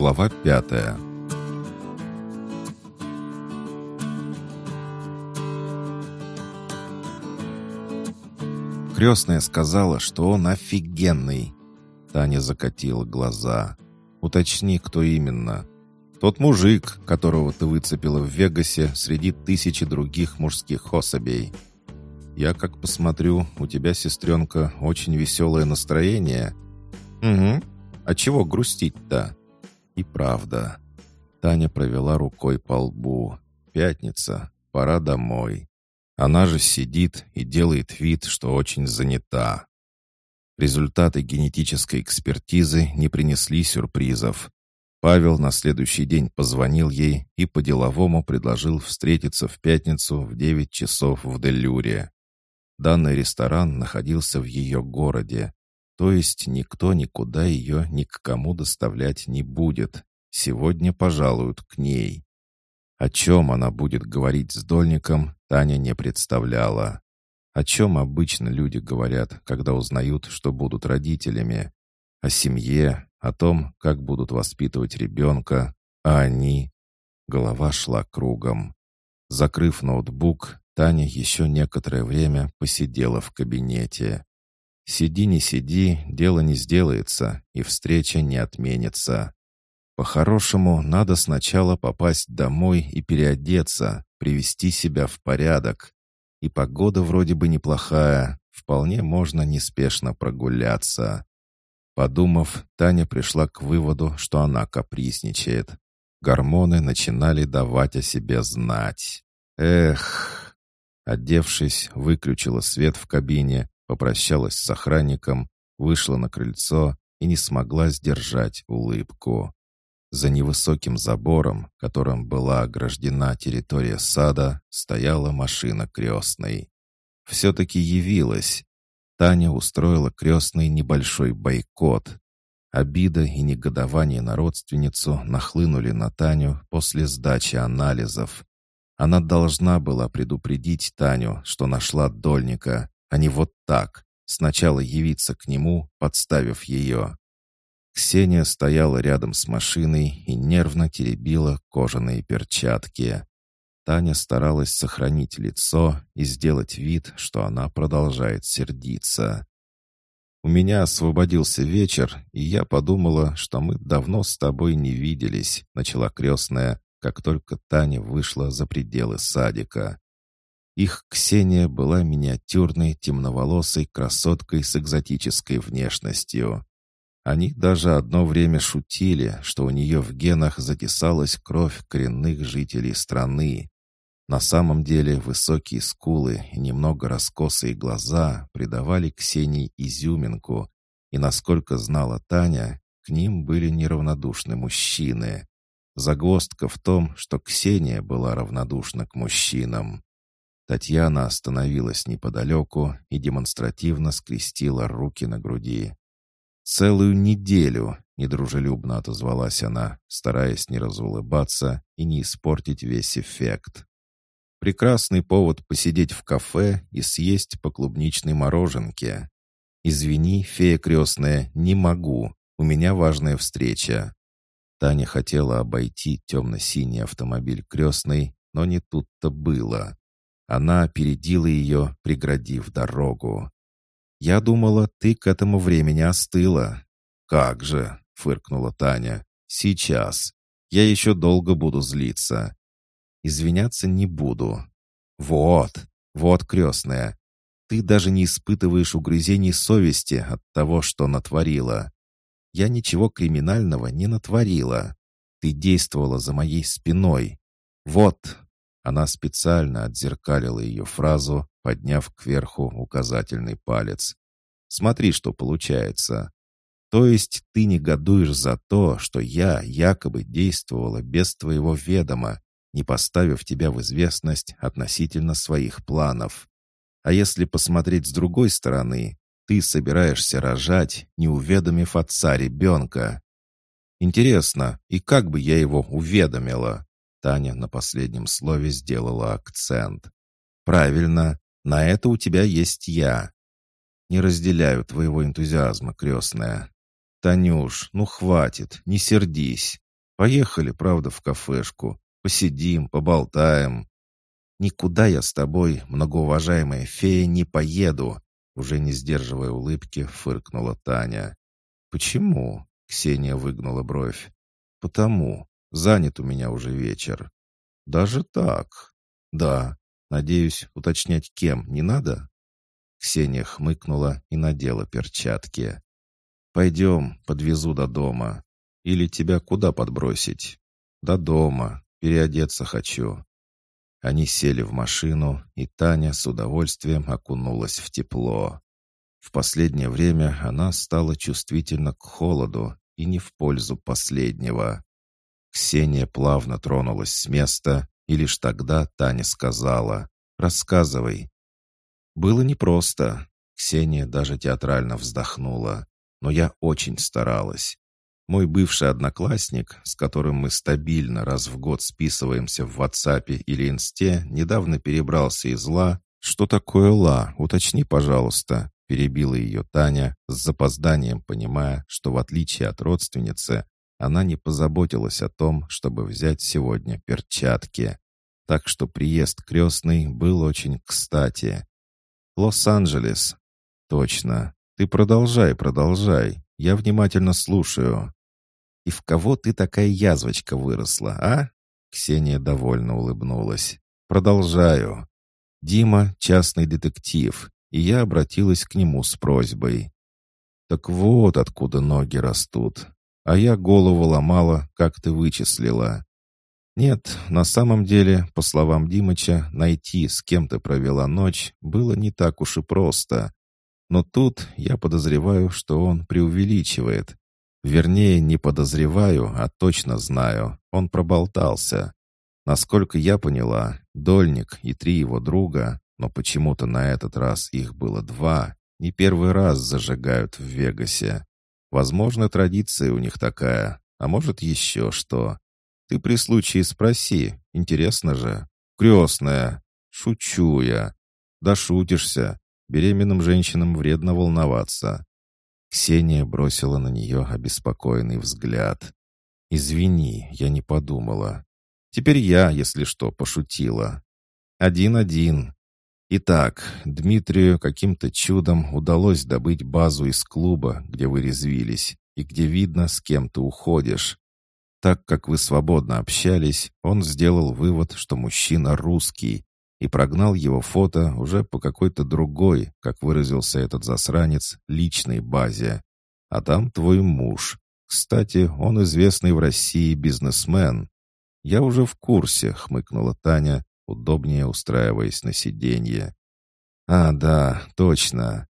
Глава пятая Крестная сказала, что он офигенный. Таня закатила глаза. «Уточни, кто именно». «Тот мужик, которого ты выцепила в Вегасе среди тысячи других мужских особей». «Я как посмотрю, у тебя, сестренка, очень веселое настроение». «Угу. А чего грустить-то?» И правда. Таня провела рукой по лбу. «Пятница. Пора домой». Она же сидит и делает вид, что очень занята. Результаты генетической экспертизы не принесли сюрпризов. Павел на следующий день позвонил ей и по-деловому предложил встретиться в пятницу в 9 часов в Делюре. Данный ресторан находился в ее городе, то есть никто никуда ее ни к кому доставлять не будет. Сегодня пожалуют к ней. О чем она будет говорить с Дольником, Таня не представляла. О чем обычно люди говорят, когда узнают, что будут родителями? О семье, о том, как будут воспитывать ребенка, а они... Голова шла кругом. Закрыв ноутбук, Таня еще некоторое время посидела в кабинете. Сиди не сиди, дело не сделается, и встреча не отменится. По-хорошему, надо сначала попасть домой и переодеться, привести себя в порядок. И погода вроде бы неплохая, вполне можно неспешно прогуляться. Подумав, Таня пришла к выводу, что она капризничает. Гормоны начинали давать о себе знать. Эх! Одевшись, выключила свет в кабине, попрощалась с охранником, вышла на крыльцо и не смогла сдержать улыбку. За невысоким забором, которым была ограждена территория сада, стояла машина крестной. Все-таки явилась. Таня устроила крестный небольшой бойкот. Обида и негодование на родственницу нахлынули на Таню после сдачи анализов. Она должна была предупредить Таню, что нашла дольника, а не вот так, сначала явиться к нему, подставив ее. Ксения стояла рядом с машиной и нервно теребила кожаные перчатки. Таня старалась сохранить лицо и сделать вид, что она продолжает сердиться. «У меня освободился вечер, и я подумала, что мы давно с тобой не виделись», — начала крестная, как только Таня вышла за пределы садика. Их Ксения была миниатюрной темноволосой красоткой с экзотической внешностью. Они даже одно время шутили, что у нее в генах затесалась кровь коренных жителей страны. На самом деле высокие скулы и немного раскосые глаза придавали Ксении изюминку, и, насколько знала Таня, к ним были неравнодушны мужчины. Загвоздка в том, что Ксения была равнодушна к мужчинам. Татьяна остановилась неподалеку и демонстративно скрестила руки на груди. «Целую неделю!» — недружелюбно отозвалась она, стараясь не разулыбаться и не испортить весь эффект. «Прекрасный повод посидеть в кафе и съесть по клубничной мороженке. Извини, фея крестная, не могу, у меня важная встреча». Таня хотела обойти темно-синий автомобиль крестной, но не тут-то было. Она опередила ее, преградив дорогу. «Я думала, ты к этому времени остыла». «Как же!» — фыркнула Таня. «Сейчас. Я еще долго буду злиться. Извиняться не буду. Вот, вот, крестная. Ты даже не испытываешь угрызений совести от того, что натворила. Я ничего криминального не натворила. Ты действовала за моей спиной. Вот, она специально отзеркалила ее фразу, подняв кверху указательный палец. «Смотри, что получается. То есть ты негодуешь за то, что я якобы действовала без твоего ведома, не поставив тебя в известность относительно своих планов. А если посмотреть с другой стороны, ты собираешься рожать, не уведомив отца ребенка. Интересно, и как бы я его уведомила? Таня на последнем слове сделала акцент. «Правильно, на это у тебя есть я. Не разделяю твоего энтузиазма, крестная. Танюш, ну хватит, не сердись. Поехали, правда, в кафешку. Посидим, поболтаем. Никуда я с тобой, многоуважаемая фея, не поеду. Уже не сдерживая улыбки, фыркнула Таня. Почему? Ксения выгнула бровь. Потому. Занят у меня уже вечер. Даже так? Да. Надеюсь, уточнять кем не надо? Ксения хмыкнула и надела перчатки. «Пойдем, подвезу до дома. Или тебя куда подбросить?» «До дома. Переодеться хочу». Они сели в машину, и Таня с удовольствием окунулась в тепло. В последнее время она стала чувствительна к холоду и не в пользу последнего. Ксения плавно тронулась с места, и лишь тогда Таня сказала «Рассказывай, было непросто. Ксения даже театрально вздохнула. Но я очень старалась. Мой бывший одноклассник, с которым мы стабильно раз в год списываемся в WhatsApp или Инсте, недавно перебрался из Ла. «Что такое Ла? Уточни, пожалуйста», — перебила ее Таня, с запозданием понимая, что в отличие от родственницы, она не позаботилась о том, чтобы взять сегодня перчатки. Так что приезд крестный был очень кстати. Лос-Анджелес. Точно. Ты продолжай, продолжай. Я внимательно слушаю. И в кого ты такая язвочка выросла, а? Ксения довольно улыбнулась. Продолжаю. Дима — частный детектив, и я обратилась к нему с просьбой. Так вот откуда ноги растут. А я голову ломала, как ты вычислила. Нет, на самом деле, по словам Димыча, найти, с кем ты провела ночь, было не так уж и просто. Но тут я подозреваю, что он преувеличивает. Вернее, не подозреваю, а точно знаю. Он проболтался. Насколько я поняла, Дольник и три его друга, но почему-то на этот раз их было два, не первый раз зажигают в Вегасе. Возможно, традиция у них такая, а может еще что. Ты при случае спроси, интересно же. Крестная. Шучу я. Да шутишься. Беременным женщинам вредно волноваться. Ксения бросила на нее обеспокоенный взгляд. «Извини, я не подумала. Теперь я, если что, пошутила. Один-один. Итак, Дмитрию каким-то чудом удалось добыть базу из клуба, где вы резвились, и где видно, с кем ты уходишь. Так как вы свободно общались, он сделал вывод, что мужчина русский, и прогнал его фото уже по какой-то другой, как выразился этот засранец, личной базе. А там твой муж. Кстати, он известный в России бизнесмен. Я уже в курсе, хмыкнула Таня, удобнее устраиваясь на сиденье. А, да, точно.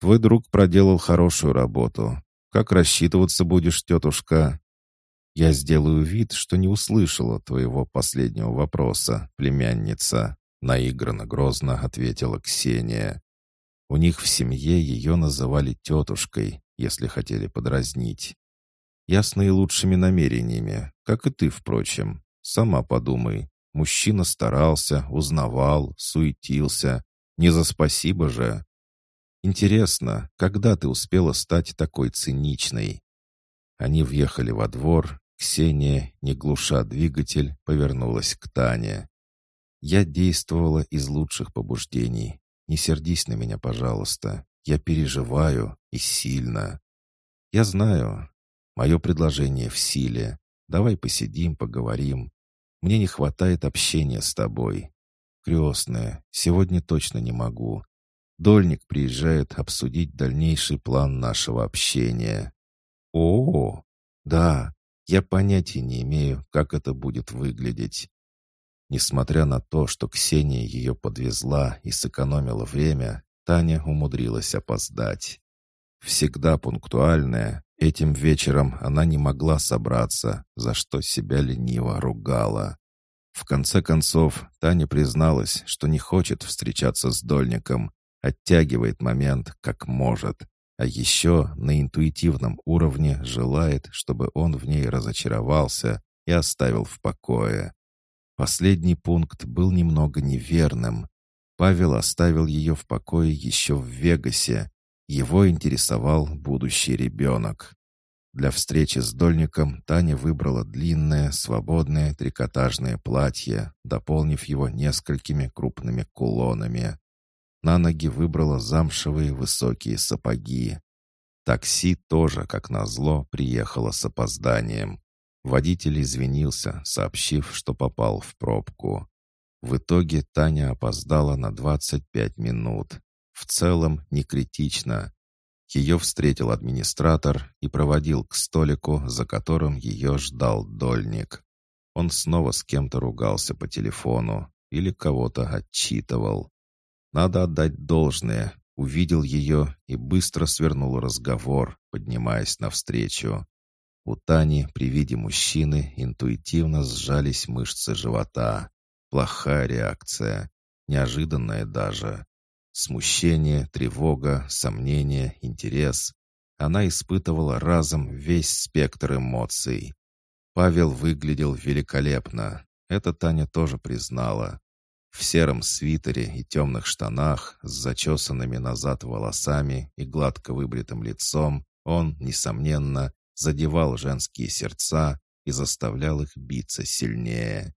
Твой друг проделал хорошую работу. Как рассчитываться будешь, тетушка? «Я сделаю вид, что не услышала твоего последнего вопроса, племянница», наигранно грозно ответила Ксения. У них в семье ее называли тетушкой, если хотели подразнить. Я с наилучшими намерениями, как и ты, впрочем. Сама подумай. Мужчина старался, узнавал, суетился. Не за спасибо же. Интересно, когда ты успела стать такой циничной? Они въехали во двор. Ксения, не глуша двигатель, повернулась к Тане. «Я действовала из лучших побуждений. Не сердись на меня, пожалуйста. Я переживаю и сильно. Я знаю. Мое предложение в силе. Давай посидим, поговорим. Мне не хватает общения с тобой. Крестная, сегодня точно не могу. Дольник приезжает обсудить дальнейший план нашего общения. О, да, я понятия не имею, как это будет выглядеть. Несмотря на то, что Ксения ее подвезла и сэкономила время, Таня умудрилась опоздать. Всегда пунктуальная, этим вечером она не могла собраться, за что себя лениво ругала. В конце концов, Таня призналась, что не хочет встречаться с Дольником, оттягивает момент как может, а еще на интуитивном уровне желает, чтобы он в ней разочаровался и оставил в покое. Последний пункт был немного неверным. Павел оставил ее в покое еще в Вегасе. Его интересовал будущий ребенок. Для встречи с Дольником Таня выбрала длинное, свободное трикотажное платье, дополнив его несколькими крупными кулонами. На ноги выбрала замшевые высокие сапоги. Такси тоже, как назло, приехало с опозданием. Водитель извинился, сообщив, что попал в пробку. В итоге Таня опоздала на 25 минут. В целом не критично. Ее встретил администратор и проводил к столику, за которым ее ждал дольник. Он снова с кем-то ругался по телефону или кого-то отчитывал. Надо отдать должное. Увидел ее и быстро свернул разговор, поднимаясь навстречу. У Тани при виде мужчины интуитивно сжались мышцы живота. Плохая реакция, неожиданная даже. Смущение, тревога, сомнение, интерес. Она испытывала разом весь спектр эмоций. Павел выглядел великолепно. Это Таня тоже признала. В сером свитере и темных штанах с зачесанными назад волосами и гладко выбритым лицом он, несомненно, задевал женские сердца и заставлял их биться сильнее.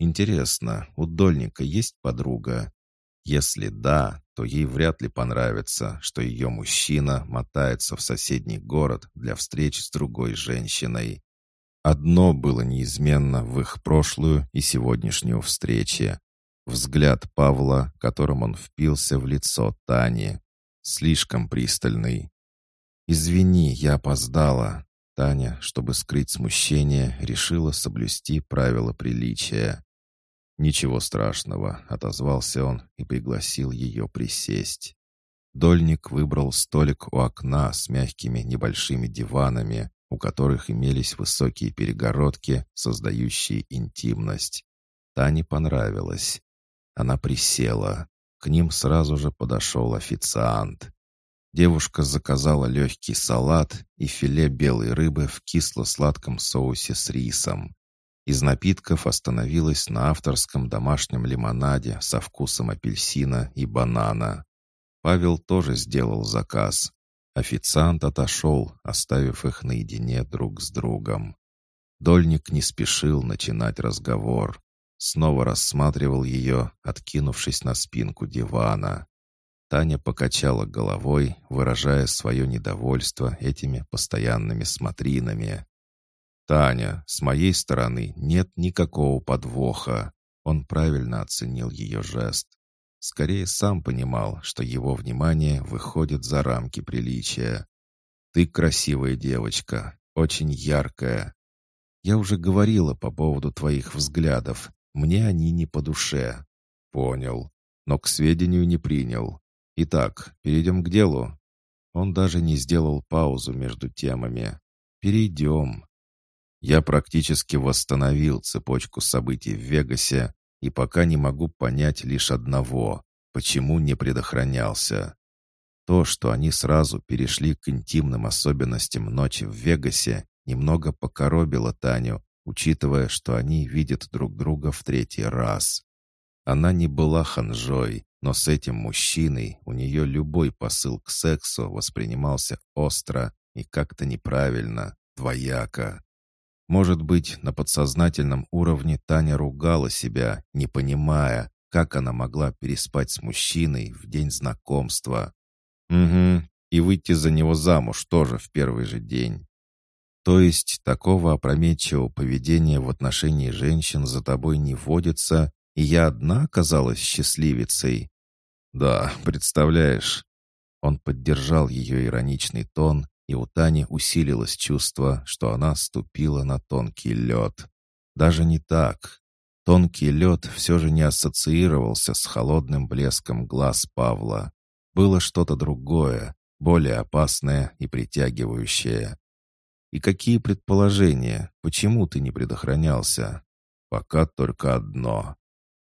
Интересно, у Дольника есть подруга? Если да, то ей вряд ли понравится, что ее мужчина мотается в соседний город для встреч с другой женщиной. Одно было неизменно в их прошлую и сегодняшнюю встрече. Взгляд Павла, которым он впился в лицо Тани. Слишком пристальный. «Извини, я опоздала». Таня, чтобы скрыть смущение, решила соблюсти правила приличия. «Ничего страшного», — отозвался он и пригласил ее присесть. Дольник выбрал столик у окна с мягкими небольшими диванами, у которых имелись высокие перегородки, создающие интимность. Тане понравилось. Она присела. К ним сразу же подошел официант. Девушка заказала легкий салат и филе белой рыбы в кисло-сладком соусе с рисом. Из напитков остановилась на авторском домашнем лимонаде со вкусом апельсина и банана. Павел тоже сделал заказ. Официант отошел, оставив их наедине друг с другом. Дольник не спешил начинать разговор. Снова рассматривал ее, откинувшись на спинку дивана. Таня покачала головой, выражая свое недовольство этими постоянными смотринами. «Таня, с моей стороны нет никакого подвоха». Он правильно оценил ее жест. Скорее сам понимал, что его внимание выходит за рамки приличия. «Ты красивая девочка, очень яркая. Я уже говорила по поводу твоих взглядов. Мне они не по душе». «Понял, но к сведению не принял. Итак, перейдем к делу». Он даже не сделал паузу между темами. «Перейдем. Я практически восстановил цепочку событий в Вегасе и пока не могу понять лишь одного — почему не предохранялся. То, что они сразу перешли к интимным особенностям ночи в Вегасе, немного покоробило Таню, учитывая, что они видят друг друга в третий раз. Она не была ханжой, но с этим мужчиной у нее любой посыл к сексу воспринимался остро и как-то неправильно, двояко. Может быть, на подсознательном уровне Таня ругала себя, не понимая, как она могла переспать с мужчиной в день знакомства. Угу, и выйти за него замуж тоже в первый же день. То есть такого опрометчивого поведения в отношении женщин за тобой не водится, и я одна оказалась счастливицей? Да, представляешь. Он поддержал ее ироничный тон и у Тани усилилось чувство, что она ступила на тонкий лед. Даже не так. Тонкий лед все же не ассоциировался с холодным блеском глаз Павла. Было что-то другое, более опасное и притягивающее. И какие предположения? Почему ты не предохранялся? Пока только одно.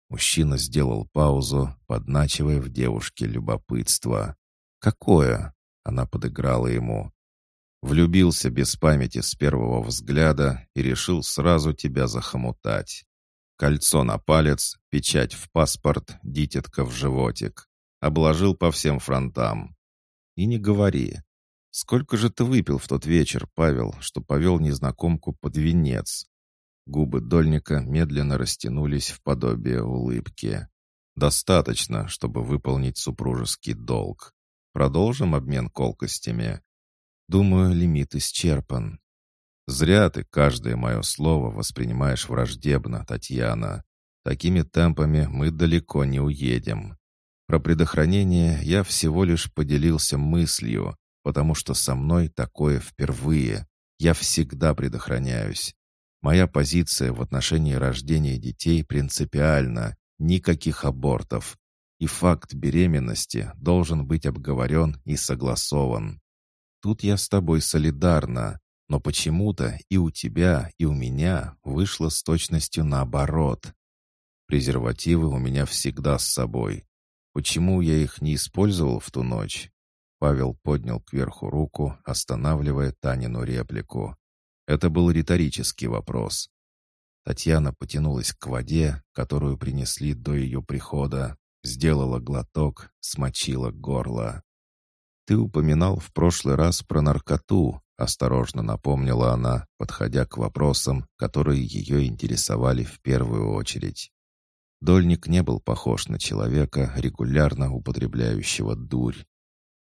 Мужчина сделал паузу, подначивая в девушке любопытство. «Какое?» — она подыграла ему. Влюбился без памяти с первого взгляда и решил сразу тебя захомутать. Кольцо на палец, печать в паспорт, дитятка в животик. Обложил по всем фронтам. И не говори. Сколько же ты выпил в тот вечер, Павел, что повел незнакомку под венец?» Губы Дольника медленно растянулись в подобие улыбки. «Достаточно, чтобы выполнить супружеский долг. Продолжим обмен колкостями?» «Думаю, лимит исчерпан». «Зря ты каждое мое слово воспринимаешь враждебно, Татьяна. Такими темпами мы далеко не уедем. Про предохранение я всего лишь поделился мыслью, потому что со мной такое впервые. Я всегда предохраняюсь. Моя позиция в отношении рождения детей принципиальна. Никаких абортов. И факт беременности должен быть обговорен и согласован. Тут я с тобой солидарна, но почему-то и у тебя, и у меня вышло с точностью наоборот. Презервативы у меня всегда с собой. Почему я их не использовал в ту ночь? Павел поднял кверху руку, останавливая Танину реплику. Это был риторический вопрос. Татьяна потянулась к воде, которую принесли до ее прихода, сделала глоток, смочила горло. «Ты упоминал в прошлый раз про наркоту», — осторожно напомнила она, подходя к вопросам, которые ее интересовали в первую очередь. Дольник не был похож на человека, регулярно употребляющего дурь.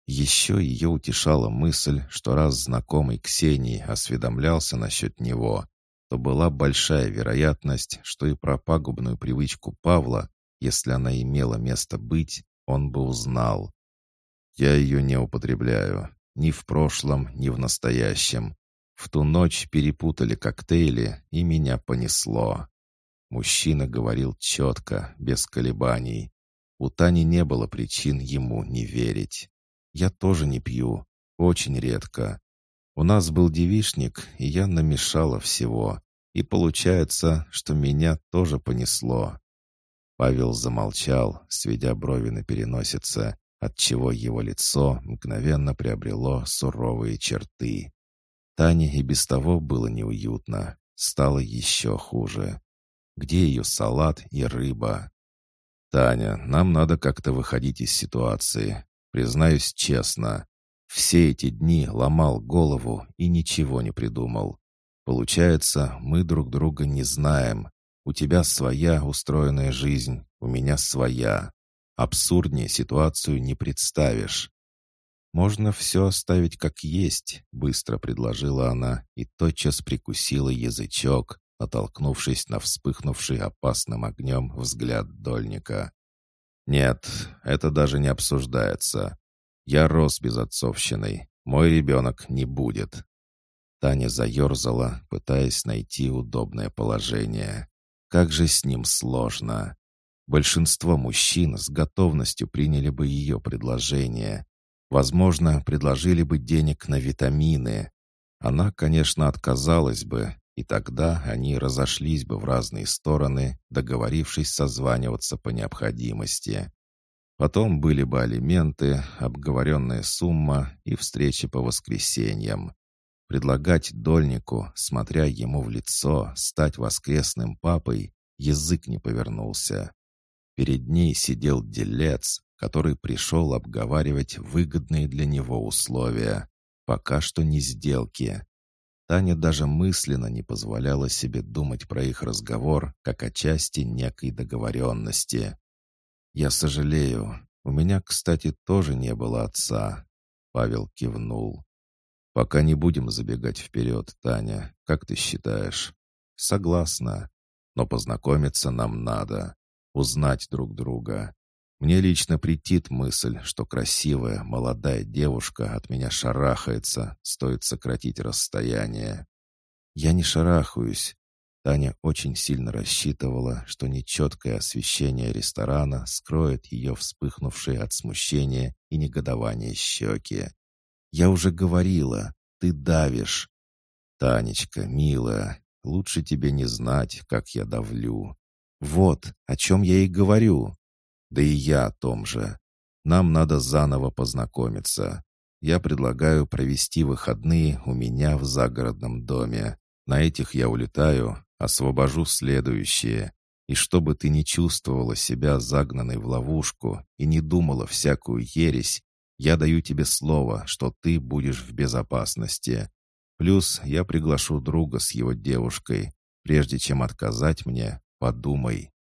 Еще ее утешала мысль, что раз знакомый Ксении осведомлялся насчет него, то была большая вероятность, что и про пагубную привычку Павла, если она имела место быть, он бы узнал. Я ее не употребляю, ни в прошлом, ни в настоящем. В ту ночь перепутали коктейли, и меня понесло. Мужчина говорил четко, без колебаний. У Тани не было причин ему не верить. Я тоже не пью. Очень редко. У нас был девишник, и я намешала всего. И получается, что меня тоже понесло. Павел замолчал, сведя брови на переносице, отчего его лицо мгновенно приобрело суровые черты. Тане и без того было неуютно. Стало еще хуже. Где ее салат и рыба? «Таня, нам надо как-то выходить из ситуации. Признаюсь честно, все эти дни ломал голову и ничего не придумал. Получается, мы друг друга не знаем. У тебя своя устроенная жизнь, у меня своя. Абсурднее ситуацию не представишь. «Можно все оставить как есть», — быстро предложила она и тотчас прикусила язычок, натолкнувшись на вспыхнувший опасным огнем взгляд дольника. «Нет, это даже не обсуждается. Я рос без отцовщины. Мой ребенок не будет». Таня заерзала, пытаясь найти удобное положение. Как же с ним сложно. Большинство мужчин с готовностью приняли бы ее предложение. Возможно, предложили бы денег на витамины. Она, конечно, отказалась бы, и тогда они разошлись бы в разные стороны, договорившись созваниваться по необходимости. Потом были бы алименты, обговоренная сумма и встречи по воскресеньям. Предлагать дольнику, смотря ему в лицо, стать воскресным папой, язык не повернулся. Перед ней сидел делец, который пришел обговаривать выгодные для него условия. Пока что не сделки. Таня даже мысленно не позволяла себе думать про их разговор как о части некой договоренности. «Я сожалею. У меня, кстати, тоже не было отца». Павел кивнул. «Пока не будем забегать вперед, Таня. Как ты считаешь?» «Согласна. Но познакомиться нам надо. Узнать друг друга. Мне лично претит мысль, что красивая, молодая девушка от меня шарахается, стоит сократить расстояние. Я не шарахаюсь. Таня очень сильно рассчитывала, что нечеткое освещение ресторана скроет ее вспыхнувшие от смущения и негодования щеки. «Я уже говорила, ты давишь». «Танечка, милая, лучше тебе не знать, как я давлю». «Вот, о чем я и говорю. Да и я о том же. Нам надо заново познакомиться. Я предлагаю провести выходные у меня в загородном доме. На этих я улетаю, освобожу следующие. И чтобы ты не чувствовала себя загнанной в ловушку и не думала всякую ересь, Я даю тебе слово, что ты будешь в безопасности. Плюс я приглашу друга с его девушкой. Прежде чем отказать мне, подумай».